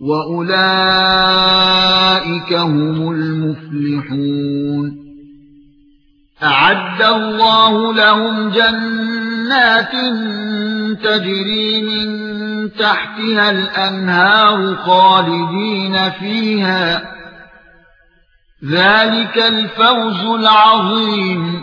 واولئك هم المفلحون اعد الله لهم جنات تجري من تحتها الانهار خالدين فيها ذلك الفوز العظيم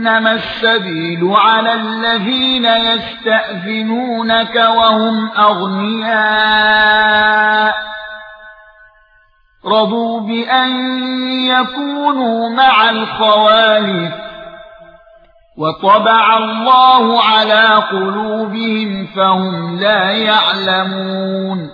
انما السبيل على الذين يستأذنونك وهم أغنياء. رضوا بأن يكونوا مع الخوالف. وطبع الله على قلوبهم فهم لا يعلمون.